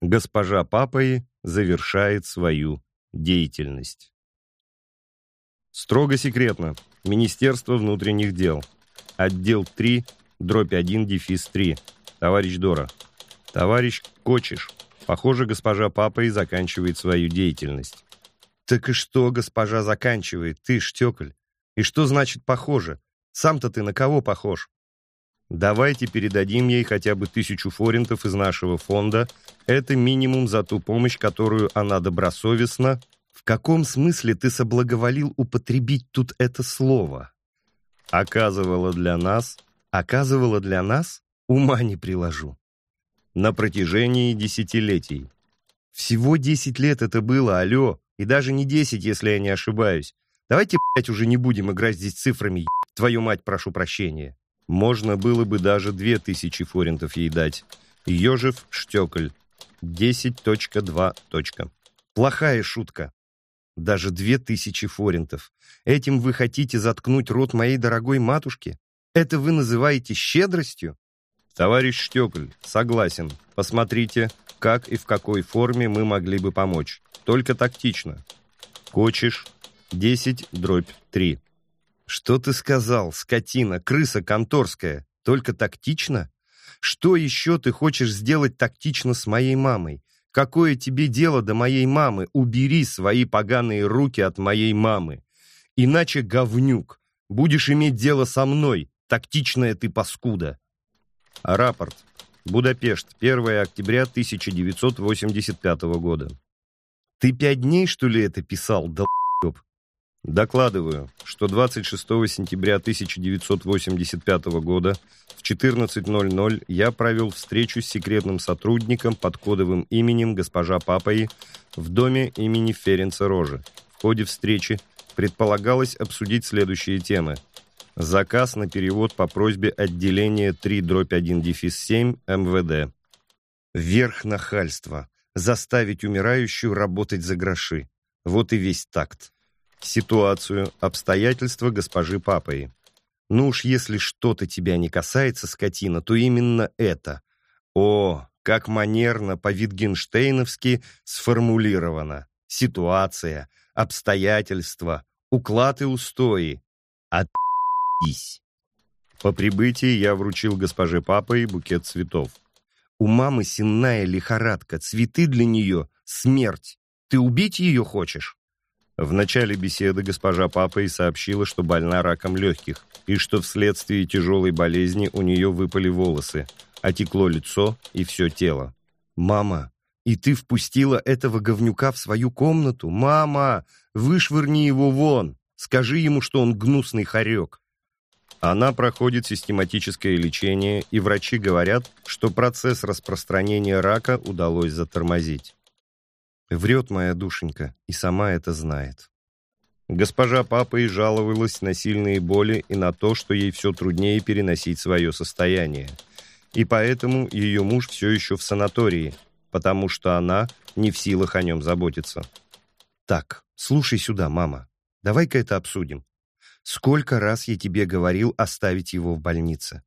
Госпожа Папаи завершает свою деятельность. Строго секретно. Министерство внутренних дел. Отдел 3, дробь 1, дефис 3. Товарищ Дора. Товарищ Кочиш. Похоже, госпожа Папа заканчивает свою деятельность. Так и что госпожа заканчивает, ты, Штекль? И что значит «похоже»? Сам-то ты на кого похож? Давайте передадим ей хотя бы тысячу форинтов из нашего фонда. Это минимум за ту помощь, которую она добросовестно... В каком смысле ты соблаговолил употребить тут это слово? Оказывала для нас... Оказывала для нас? Ума не приложу. На протяжении десятилетий. Всего десять лет это было, алло. И даже не десять, если я не ошибаюсь. Давайте, блядь, уже не будем играть здесь цифрами, твою мать, прошу прощения. Можно было бы даже две тысячи форинтов ей дать. Ежев Штекль. 10.2. Плохая шутка. Даже две тысячи форинтов. Этим вы хотите заткнуть рот моей дорогой матушке? Это вы называете щедростью? Товарищ Штекль, согласен. Посмотрите, как и в какой форме мы могли бы помочь. Только тактично. Кочешь 10 дробь 3. «Что ты сказал, скотина, крыса конторская? Только тактично? Что еще ты хочешь сделать тактично с моей мамой? Какое тебе дело до моей мамы? Убери свои поганые руки от моей мамы. Иначе, говнюк, будешь иметь дело со мной, тактичная ты паскуда». Рапорт. Будапешт, 1 октября 1985 года. «Ты пять дней, что ли, это писал, долб? Докладываю, что 26 сентября 1985 года в 14.00 я провел встречу с секретным сотрудником под кодовым именем госпожа Папаи в доме имени Ференца Рожи. В ходе встречи предполагалось обсудить следующие темы. Заказ на перевод по просьбе отделения 3-1-7 МВД. Верх нахальства. Заставить умирающую работать за гроши. Вот и весь такт ситуацию, обстоятельства госпожи Папой. Ну уж если что-то тебя не касается, скотина, то именно это. О, как манерно по-витгенштейновски сформулировано. Ситуация, обстоятельства, уклад и устои. Отъись. По прибытии я вручил госпоже Папой букет цветов. У мамы сенная лихорадка, цветы для нее — смерть. Ты убить ее хочешь? В начале беседы госпожа Папа и сообщила, что больна раком легких, и что вследствие тяжелой болезни у нее выпали волосы, отекло лицо и все тело. «Мама, и ты впустила этого говнюка в свою комнату? Мама, вышвырни его вон! Скажи ему, что он гнусный хорек!» Она проходит систематическое лечение, и врачи говорят, что процесс распространения рака удалось затормозить. Врет моя душенька, и сама это знает. Госпожа Папа и жаловалась на сильные боли и на то, что ей все труднее переносить свое состояние. И поэтому ее муж все еще в санатории, потому что она не в силах о нем заботиться. «Так, слушай сюда, мама. Давай-ка это обсудим. Сколько раз я тебе говорил оставить его в больнице?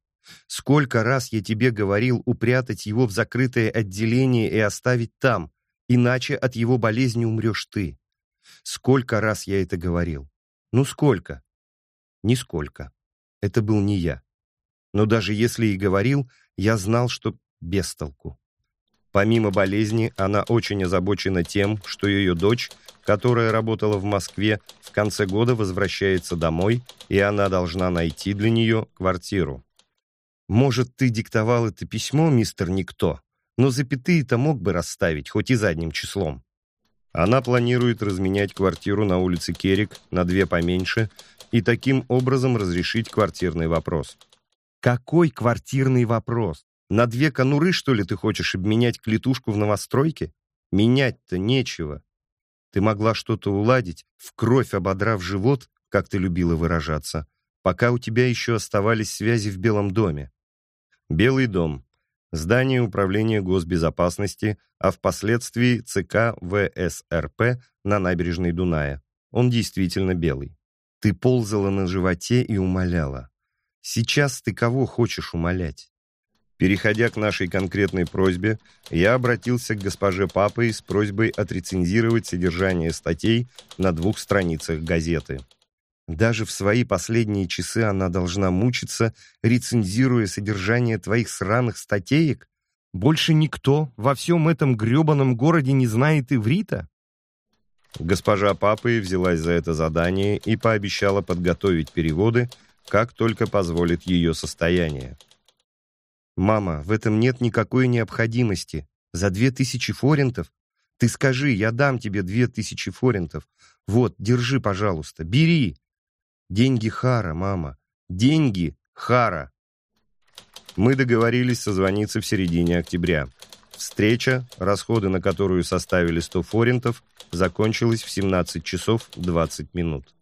Сколько раз я тебе говорил упрятать его в закрытое отделение и оставить там, Иначе от его болезни умрешь ты. Сколько раз я это говорил? Ну сколько? Нисколько. Это был не я. Но даже если и говорил, я знал, что без толку. Помимо болезни, она очень озабочена тем, что ее дочь, которая работала в Москве, в конце года возвращается домой, и она должна найти для нее квартиру. «Может, ты диктовал это письмо, мистер Никто?» Но запятые-то мог бы расставить, хоть и задним числом. Она планирует разменять квартиру на улице Керик на две поменьше и таким образом разрешить квартирный вопрос. Какой квартирный вопрос? На две конуры, что ли, ты хочешь обменять клетушку в новостройке? Менять-то нечего. Ты могла что-то уладить, в кровь ободрав живот, как ты любила выражаться, пока у тебя еще оставались связи в Белом доме. Белый дом здание Управления госбезопасности, а впоследствии ЦК ВСРП на набережной Дуная. Он действительно белый. Ты ползала на животе и умоляла. Сейчас ты кого хочешь умолять? Переходя к нашей конкретной просьбе, я обратился к госпоже Папой с просьбой отрецензировать содержание статей на двух страницах газеты. Даже в свои последние часы она должна мучиться, рецензируя содержание твоих сраных статеек? Больше никто во всем этом гребаном городе не знает иврита? Госпожа Папы взялась за это задание и пообещала подготовить переводы, как только позволит ее состояние. «Мама, в этом нет никакой необходимости. За две тысячи форинтов? Ты скажи, я дам тебе две тысячи форинтов. Вот, держи, пожалуйста, бери. Деньги Хара, мама. Деньги Хара. Мы договорились созвониться в середине октября. Встреча, расходы на которую составили 100 форинтов, закончилась в 17 часов 20 минут.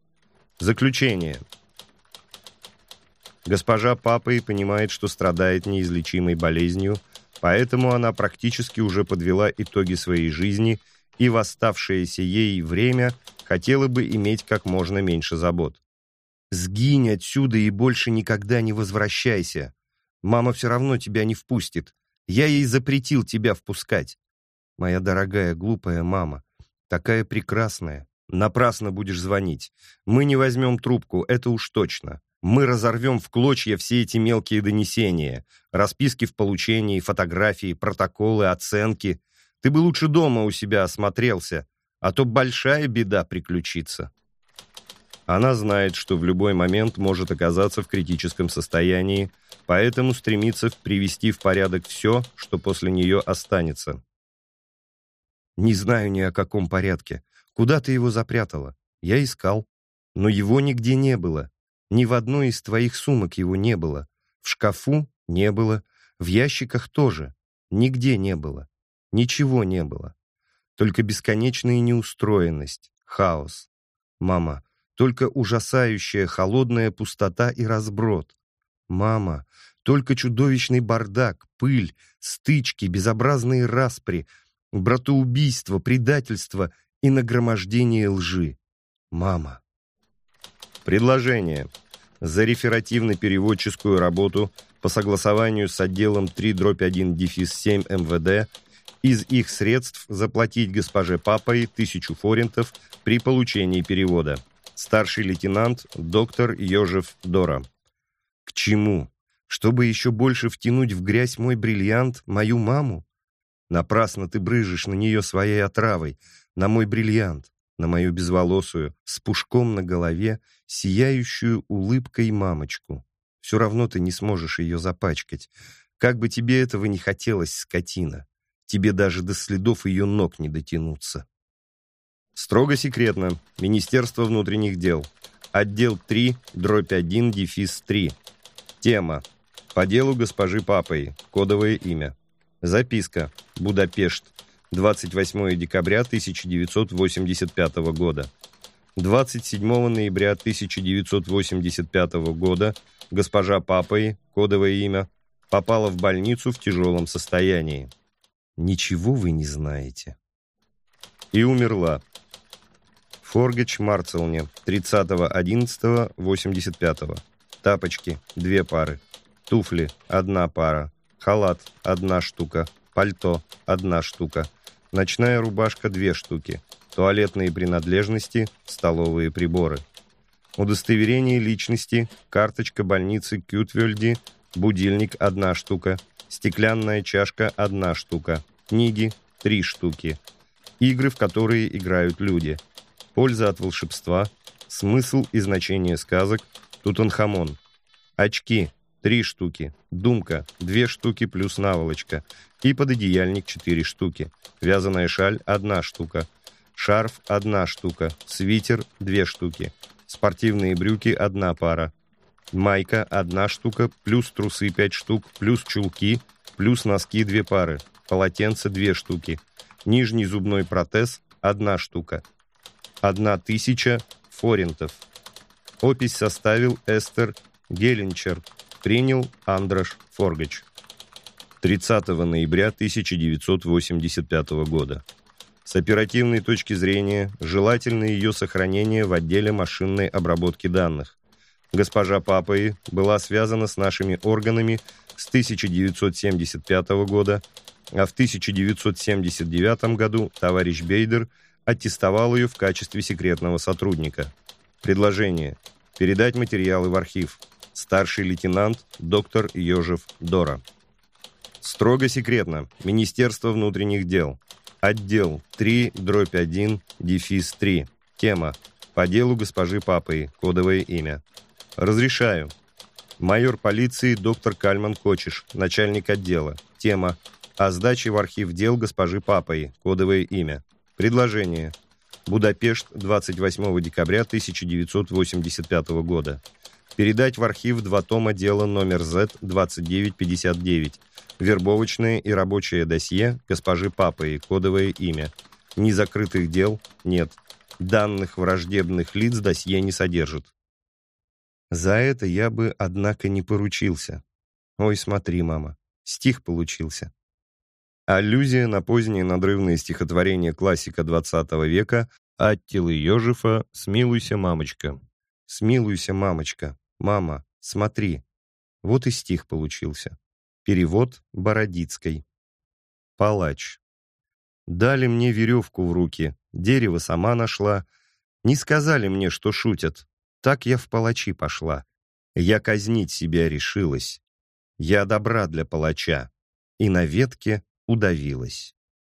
Заключение. Госпожа Папой понимает, что страдает неизлечимой болезнью, поэтому она практически уже подвела итоги своей жизни и в оставшееся ей время хотела бы иметь как можно меньше забот. Сгинь отсюда и больше никогда не возвращайся. Мама все равно тебя не впустит. Я ей запретил тебя впускать. Моя дорогая, глупая мама, такая прекрасная. Напрасно будешь звонить. Мы не возьмем трубку, это уж точно. Мы разорвем в клочья все эти мелкие донесения, расписки в получении, фотографии, протоколы, оценки. Ты бы лучше дома у себя осмотрелся, а то большая беда приключится. Она знает, что в любой момент может оказаться в критическом состоянии, поэтому стремится привести в порядок все, что после нее останется. Не знаю ни о каком порядке. Куда ты его запрятала? Я искал. Но его нигде не было. Ни в одной из твоих сумок его не было. В шкафу не было. В ящиках тоже. Нигде не было. Ничего не было. Только бесконечная неустроенность, хаос. Мама, только ужасающая холодная пустота и разброд. Мама, только чудовищный бардак, пыль, стычки, безобразные распри, братоубийство, предательство и нагромождение лжи. Мама. Предложение. За реферативно-переводческую работу по согласованию с отделом 3-1 дефис 7 МВД из их средств заплатить госпоже Папой тысячу форинтов при получении перевода старший лейтенант доктор Ежев Дора. К чему? Чтобы еще больше втянуть в грязь мой бриллиант, мою маму? Напрасно ты брыжешь на нее своей отравой, на мой бриллиант, на мою безволосую, с пушком на голове, сияющую улыбкой мамочку. Все равно ты не сможешь ее запачкать. Как бы тебе этого не хотелось, скотина. Тебе даже до следов ее ног не дотянуться. Строго секретно. Министерство внутренних дел. Отдел 3, дробь 1, дефис 3. Тема. По делу госпожи Папой. Кодовое имя. Записка. Будапешт. 28 декабря 1985 года. 27 ноября 1985 года госпожа Папой, кодовое имя, попала в больницу в тяжелом состоянии. Ничего вы не знаете. И умерла. Форгач Марцелне, 30.11.85. Тапочки – две пары. Туфли – одна пара. Халат – одна штука. Пальто – одна штука. Ночная рубашка – две штуки. Туалетные принадлежности – столовые приборы. Удостоверение личности, карточка больницы Кютвельди, будильник – одна штука. Стеклянная чашка – одна штука. Книги – три штуки. Игры, в которые играют люди – Польза от волшебства, смысл и значение сказок, Тутанхамон. Очки – три штуки, думка – две штуки плюс наволочка и пододеяльник – четыре штуки, вязаная шаль – одна штука, шарф – одна штука, свитер – две штуки, спортивные брюки – одна пара, майка – одна штука, плюс трусы – пять штук, плюс чулки, плюс носки – две пары, полотенце – две штуки, нижний зубной протез – одна штука – Одна тысяча форинтов. Опись составил Эстер Геленчер, принял Андрош Форгач. 30 ноября 1985 года. С оперативной точки зрения, желательно ее сохранение в отделе машинной обработки данных. Госпожа Папаи была связана с нашими органами с 1975 года, а в 1979 году товарищ Бейдер аттестовал ее в качестве секретного сотрудника. Предложение. Передать материалы в архив. Старший лейтенант доктор Ежев Дора. Строго секретно. Министерство внутренних дел. Отдел 3, дробь 1, дефис 3. Тема. По делу госпожи Папы. Кодовое имя. Разрешаю. Майор полиции доктор Кальман Кочеш, начальник отдела. Тема. О сдаче в архив дел госпожи Папой. Кодовое имя. Предложение. Будапешт, 28 декабря 1985 года. Передать в архив два тома дела номер Z-2959. Вербовочное и рабочее досье госпожи Папы. Кодовое имя. Незакрытых дел нет. Данных враждебных лиц досье не содержит. За это я бы, однако, не поручился. Ой, смотри, мама, стих получился. Аллюзия на позднее надрывное стихотворение классика XX века Аттилы Ёжефа «Смилуйся, мамочка». «Смилуйся, мамочка, мама, смотри». Вот и стих получился. Перевод Бородицкой. Палач. Дали мне веревку в руки, дерево сама нашла. Не сказали мне, что шутят, так я в палачи пошла. Я казнить себя решилась. Я добра для палача. И на ветке удавилась.